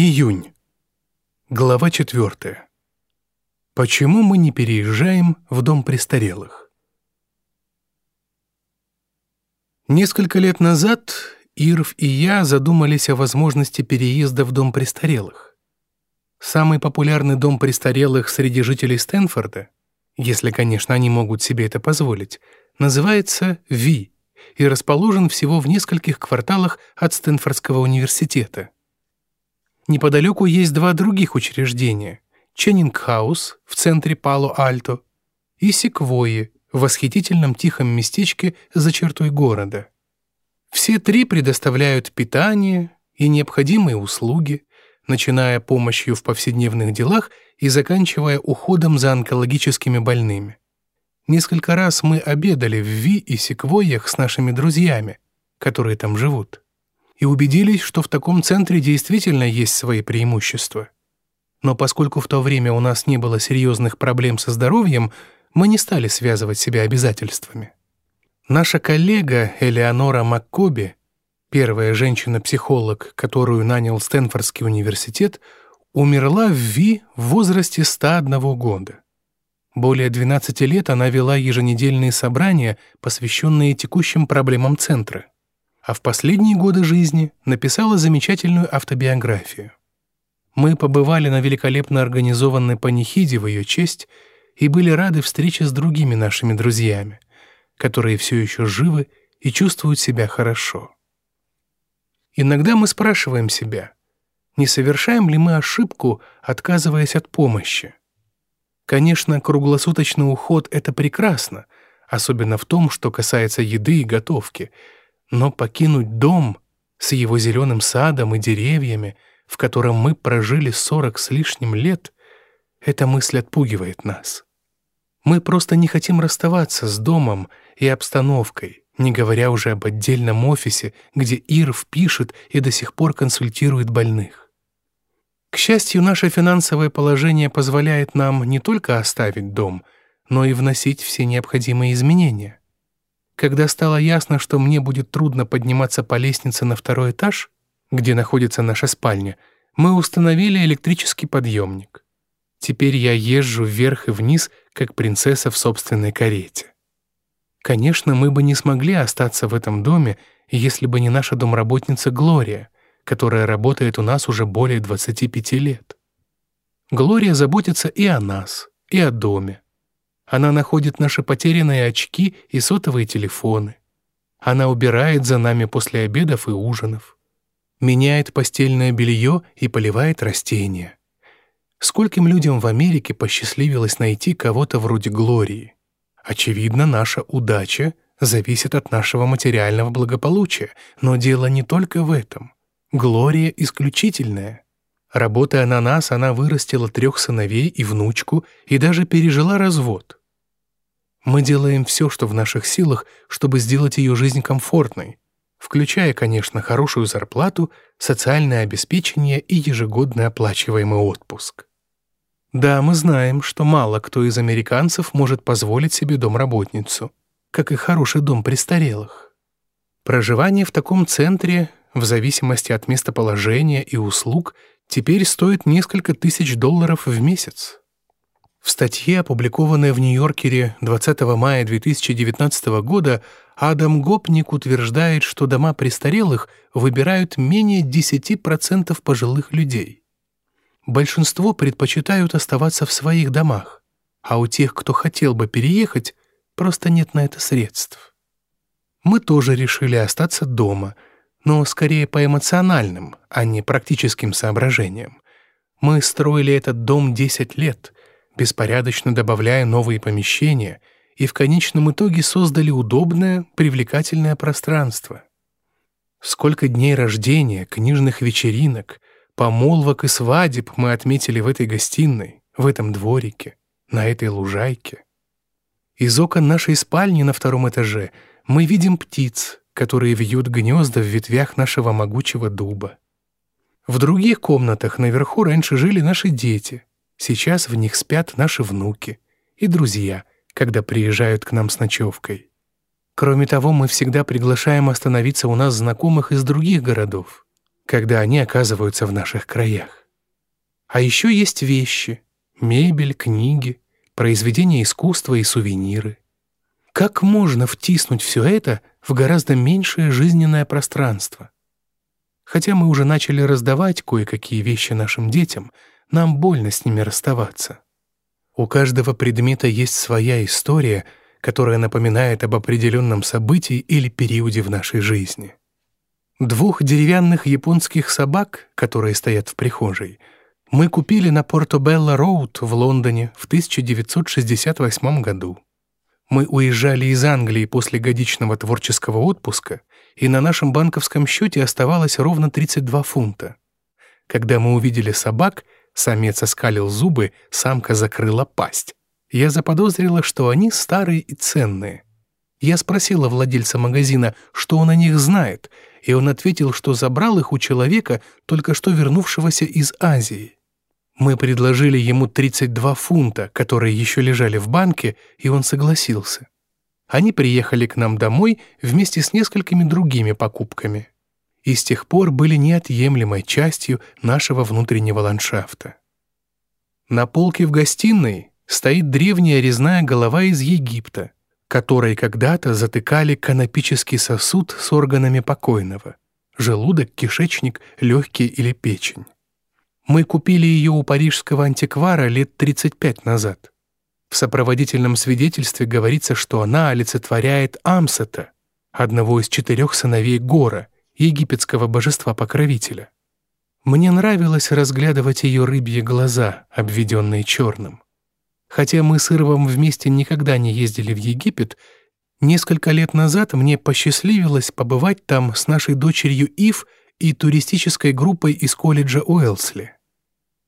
Июнь. Глава 4. Почему мы не переезжаем в дом престарелых? Несколько лет назад Ирв и я задумались о возможности переезда в дом престарелых. Самый популярный дом престарелых среди жителей Стэнфорда, если, конечно, они могут себе это позволить, называется Ви и расположен всего в нескольких кварталах от Стэнфордского университета. Неподалеку есть два других учреждения – Ченнинг-хаус в центре Пало-Альто и Секвойи в восхитительном тихом местечке за чертой города. Все три предоставляют питание и необходимые услуги, начиная помощью в повседневных делах и заканчивая уходом за онкологическими больными. Несколько раз мы обедали в Ви и Секвойях с нашими друзьями, которые там живут и убедились, что в таком центре действительно есть свои преимущества. Но поскольку в то время у нас не было серьезных проблем со здоровьем, мы не стали связывать себя обязательствами. Наша коллега Элеонора Маккоби, первая женщина-психолог, которую нанял Стэнфордский университет, умерла в Ви в возрасте 101 года. Более 12 лет она вела еженедельные собрания, посвященные текущим проблемам центра а в последние годы жизни написала замечательную автобиографию. Мы побывали на великолепно организованной панихиде в ее честь и были рады встрече с другими нашими друзьями, которые все еще живы и чувствуют себя хорошо. Иногда мы спрашиваем себя, не совершаем ли мы ошибку, отказываясь от помощи. Конечно, круглосуточный уход — это прекрасно, особенно в том, что касается еды и готовки — но покинуть дом с его зеленым садом и деревьями, в котором мы прожили сорок с лишним лет, эта мысль отпугивает нас. Мы просто не хотим расставаться с домом и обстановкой, не говоря уже об отдельном офисе, где Ирв пишет и до сих пор консультирует больных. К счастью, наше финансовое положение позволяет нам не только оставить дом, но и вносить все необходимые изменения. Когда стало ясно, что мне будет трудно подниматься по лестнице на второй этаж, где находится наша спальня, мы установили электрический подъемник. Теперь я езжу вверх и вниз, как принцесса в собственной карете. Конечно, мы бы не смогли остаться в этом доме, если бы не наша домработница Глория, которая работает у нас уже более 25 лет. Глория заботится и о нас, и о доме. Она находит наши потерянные очки и сотовые телефоны. Она убирает за нами после обедов и ужинов. Меняет постельное белье и поливает растения. Скольким людям в Америке посчастливилось найти кого-то вроде Глории? Очевидно, наша удача зависит от нашего материального благополучия, но дело не только в этом. Глория исключительная. Работая на нас, она вырастила трех сыновей и внучку и даже пережила развод. Мы делаем все, что в наших силах, чтобы сделать ее жизнь комфортной, включая, конечно, хорошую зарплату, социальное обеспечение и ежегодный оплачиваемый отпуск. Да, мы знаем, что мало кто из американцев может позволить себе домработницу, как и хороший дом престарелых. Проживание в таком центре, в зависимости от местоположения и услуг, теперь стоит несколько тысяч долларов в месяц. В статье, опубликованной в Нью-Йоркере 20 мая 2019 года, Адам Гопник утверждает, что дома престарелых выбирают менее 10% пожилых людей. Большинство предпочитают оставаться в своих домах, а у тех, кто хотел бы переехать, просто нет на это средств. Мы тоже решили остаться дома, но скорее по эмоциональным, а не практическим соображениям. Мы строили этот дом 10 лет — беспорядочно добавляя новые помещения, и в конечном итоге создали удобное, привлекательное пространство. Сколько дней рождения, книжных вечеринок, помолвок и свадеб мы отметили в этой гостиной, в этом дворике, на этой лужайке. Из окон нашей спальни на втором этаже мы видим птиц, которые вьют гнезда в ветвях нашего могучего дуба. В других комнатах наверху раньше жили наши дети, Сейчас в них спят наши внуки и друзья, когда приезжают к нам с ночевкой. Кроме того, мы всегда приглашаем остановиться у нас знакомых из других городов. когда они оказываются в наших краях. А еще есть вещи, мебель, книги, произведения искусства и сувениры. Как можно втиснуть все это в гораздо меньшее жизненное пространство? Хотя мы уже начали раздавать кое-какие вещи нашим детям, нам больно с ними расставаться. У каждого предмета есть своя история, которая напоминает об определенном событии или периоде в нашей жизни. Двух деревянных японских собак, которые стоят в прихожей, мы купили на Порто-Белла-Роуд в Лондоне в 1968 году. Мы уезжали из Англии после годичного творческого отпуска и на нашем банковском счете оставалось ровно 32 фунта. Когда мы увидели собак, самец оскалил зубы, самка закрыла пасть. Я заподозрила, что они старые и ценные. Я спросила владельца магазина, что он о них знает, и он ответил, что забрал их у человека, только что вернувшегося из Азии. Мы предложили ему 32 фунта, которые еще лежали в банке, и он согласился. Они приехали к нам домой вместе с несколькими другими покупками и с тех пор были неотъемлемой частью нашего внутреннего ландшафта. На полке в гостиной стоит древняя резная голова из Египта, которой когда-то затыкали канопический сосуд с органами покойного – желудок, кишечник, легкие или печень. Мы купили ее у парижского антиквара лет 35 назад – в сопроводительном свидетельстве говорится, что она олицетворяет Амсета, одного из четырех сыновей Гора, египетского божества-покровителя. Мне нравилось разглядывать ее рыбьи глаза, обведенные черным. Хотя мы с Ирвом вместе никогда не ездили в Египет, несколько лет назад мне посчастливилось побывать там с нашей дочерью Ив и туристической группой из колледжа Уэлсли.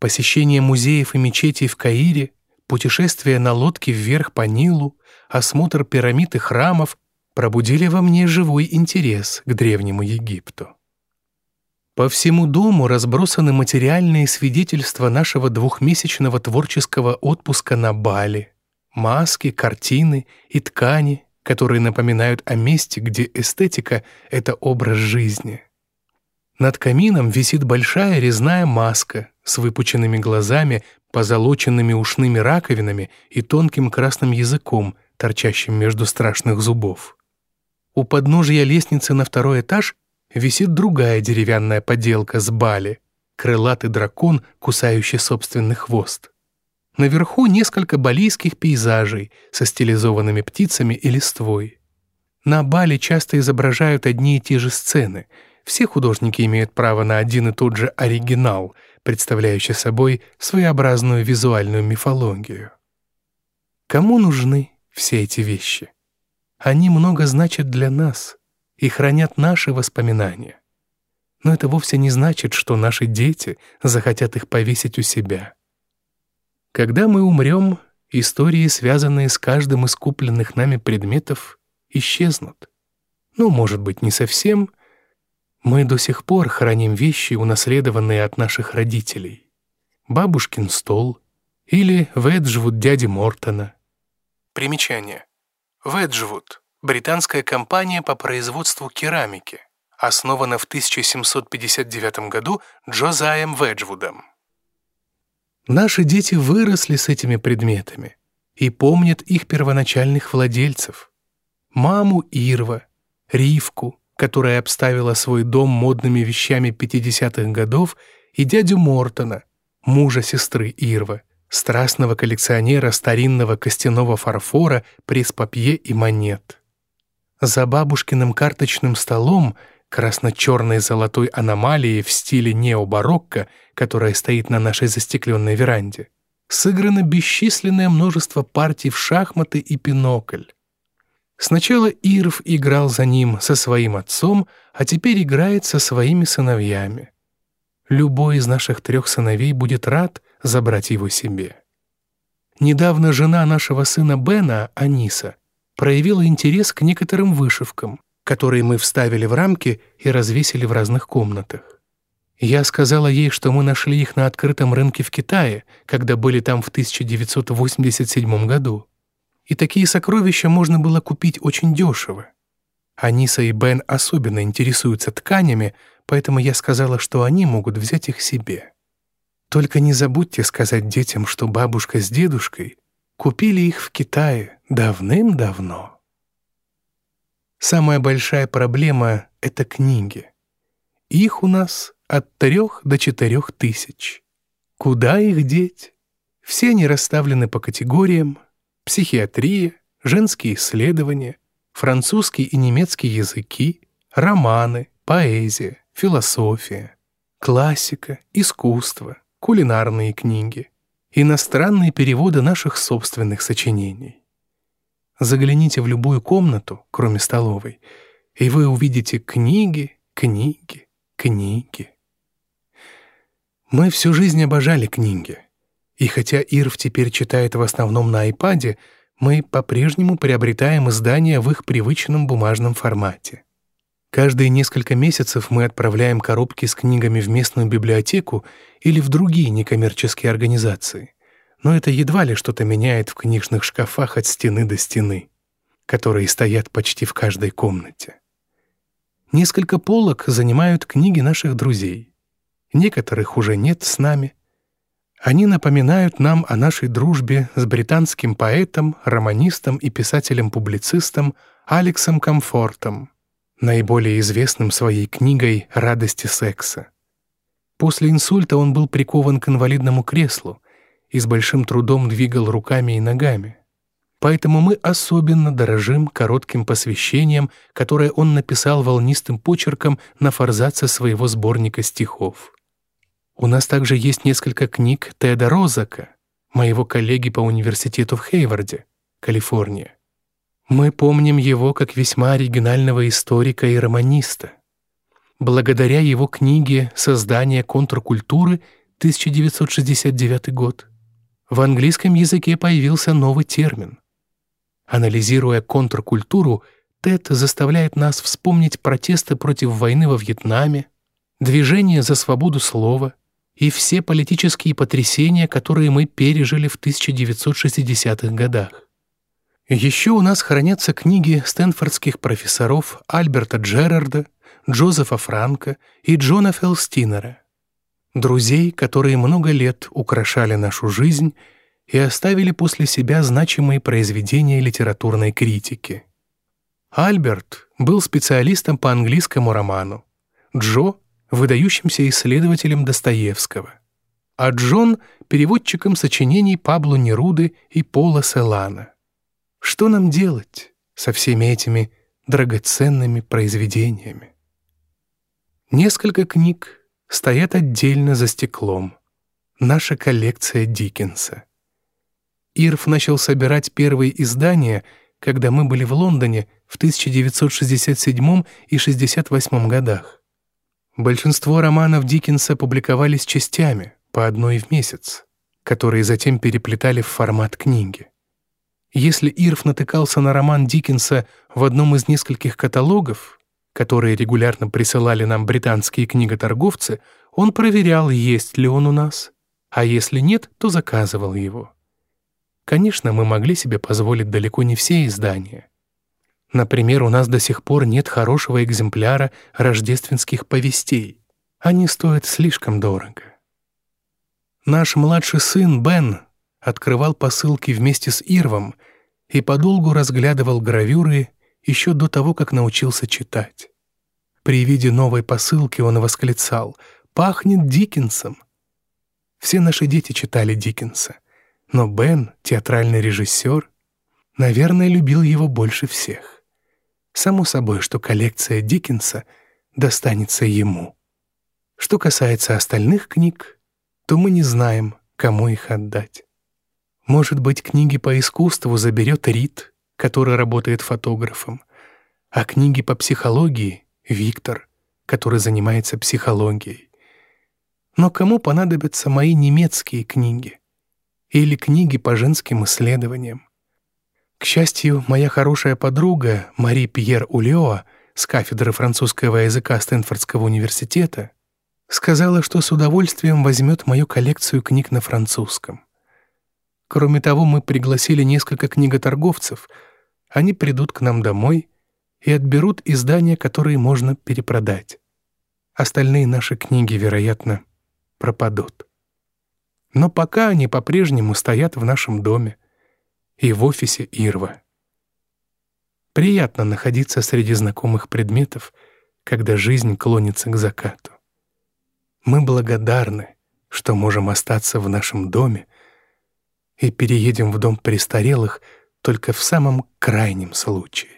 Посещение музеев и мечетей в Каире, путешествие на лодке вверх по Нилу, осмотр пирамид и храмов пробудили во мне живой интерес к Древнему Египту. По всему дому разбросаны материальные свидетельства нашего двухмесячного творческого отпуска на Бали, маски, картины и ткани, которые напоминают о месте, где эстетика — это образ жизни. Над камином висит большая резная маска с выпученными глазами, позолоченными ушными раковинами и тонким красным языком, торчащим между страшных зубов. У подножия лестницы на второй этаж висит другая деревянная поделка с бали, крылатый дракон, кусающий собственный хвост. Наверху несколько балийских пейзажей со стилизованными птицами и листвой. На Бали часто изображают одни и те же сцены. Все художники имеют право на один и тот же оригинал — представляющий собой своеобразную визуальную мифологию. Кому нужны все эти вещи? Они много значат для нас и хранят наши воспоминания. Но это вовсе не значит, что наши дети захотят их повесить у себя. Когда мы умрем, истории, связанные с каждым из купленных нами предметов, исчезнут. Ну, может быть, не совсем — мы до сих пор храним вещи, унаследованные от наших родителей. Бабушкин стол или Веджвуд дяди Мортона. Примечание. Веджвуд – британская компания по производству керамики, основана в 1759 году Джозаем Веджвудом. Наши дети выросли с этими предметами и помнят их первоначальных владельцев. Маму Ирва, Ривку, которая обставила свой дом модными вещами 50-х годов, и дядю Мортона, мужа сестры Ирвы, страстного коллекционера старинного костяного фарфора, пресс-папье и монет. За бабушкиным карточным столом, красно-черной золотой аномалией в стиле необарокко, которая стоит на нашей застекленной веранде, сыграно бесчисленное множество партий в шахматы и пинокль. Сначала Ирв играл за ним со своим отцом, а теперь играет со своими сыновьями. Любой из наших трех сыновей будет рад забрать его себе. Недавно жена нашего сына Бена, Аниса, проявила интерес к некоторым вышивкам, которые мы вставили в рамки и развесили в разных комнатах. Я сказала ей, что мы нашли их на открытом рынке в Китае, когда были там в 1987 году и такие сокровища можно было купить очень дешево. Аниса и Бен особенно интересуются тканями, поэтому я сказала, что они могут взять их себе. Только не забудьте сказать детям, что бабушка с дедушкой купили их в Китае давным-давно. Самая большая проблема — это книги. Их у нас от трех до четырех тысяч. Куда их деть? Все они расставлены по категориям психиатрия, женские исследования, французский и немецкий языки, романы, поэзия, философия, классика, искусство, кулинарные книги, иностранные переводы наших собственных сочинений. Загляните в любую комнату, кроме столовой, и вы увидите книги, книги, книги. Мы всю жизнь обожали книги. И хотя Ирв теперь читает в основном на айпаде, мы по-прежнему приобретаем издания в их привычном бумажном формате. Каждые несколько месяцев мы отправляем коробки с книгами в местную библиотеку или в другие некоммерческие организации. Но это едва ли что-то меняет в книжных шкафах от стены до стены, которые стоят почти в каждой комнате. Несколько полок занимают книги наших друзей. Некоторых уже нет с нами — они напоминают нам о нашей дружбе с британским поэтом, романистом и писателем-публицистом Алексом Комфортом, наиболее известным своей книгой «Радости секса». После инсульта он был прикован к инвалидному креслу и с большим трудом двигал руками и ногами. Поэтому мы особенно дорожим коротким посвящением, которое он написал волнистым почерком на форзаце своего сборника стихов. У нас также есть несколько книг Теда Розака, моего коллеги по университету в Хейварде, Калифорния. Мы помним его как весьма оригинального историка и романиста. Благодаря его книге «Создание контркультуры» 1969 год в английском языке появился новый термин. Анализируя контркультуру, Тед заставляет нас вспомнить протесты против войны во Вьетнаме, движение за свободу слова — и все политические потрясения, которые мы пережили в 1960-х годах. Еще у нас хранятся книги стэнфордских профессоров Альберта Джерарда, Джозефа Франка и Джона Фелстинера, друзей, которые много лет украшали нашу жизнь и оставили после себя значимые произведения литературной критики. Альберт был специалистом по английскому роману, Джо выдающимся исследователем Достоевского, а Джон — переводчиком сочинений Пабло Неруды и Пола Селана. Что нам делать со всеми этими драгоценными произведениями? Несколько книг стоят отдельно за стеклом. Наша коллекция Диккенса. Ирф начал собирать первые издания, когда мы были в Лондоне в 1967 и 68 годах. Большинство романов Диккенса публиковались частями, по одной в месяц, которые затем переплетали в формат книги. Если Ирф натыкался на роман Диккенса в одном из нескольких каталогов, которые регулярно присылали нам британские книготорговцы, он проверял, есть ли он у нас, а если нет, то заказывал его. Конечно, мы могли себе позволить далеко не все издания — Например, у нас до сих пор нет хорошего экземпляра рождественских повестей. Они стоят слишком дорого. Наш младший сын Бен открывал посылки вместе с Ирвом и подолгу разглядывал гравюры еще до того, как научился читать. При виде новой посылки он восклицал «Пахнет Диккенсом!». Все наши дети читали Диккенса, но Бен, театральный режиссер, наверное, любил его больше всех. Само собой, что коллекция Диккенса достанется ему. Что касается остальных книг, то мы не знаем, кому их отдать. Может быть, книги по искусству заберет Рид, который работает фотографом, а книги по психологии — Виктор, который занимается психологией. Но кому понадобятся мои немецкие книги? Или книги по женским исследованиям? К счастью, моя хорошая подруга Мари Пьер Улео с кафедры французского языка Стэнфордского университета сказала, что с удовольствием возьмет мою коллекцию книг на французском. Кроме того, мы пригласили несколько книготорговцев. Они придут к нам домой и отберут издания, которые можно перепродать. Остальные наши книги, вероятно, пропадут. Но пока они по-прежнему стоят в нашем доме и в офисе Ирва. Приятно находиться среди знакомых предметов, когда жизнь клонится к закату. Мы благодарны, что можем остаться в нашем доме и переедем в дом престарелых только в самом крайнем случае.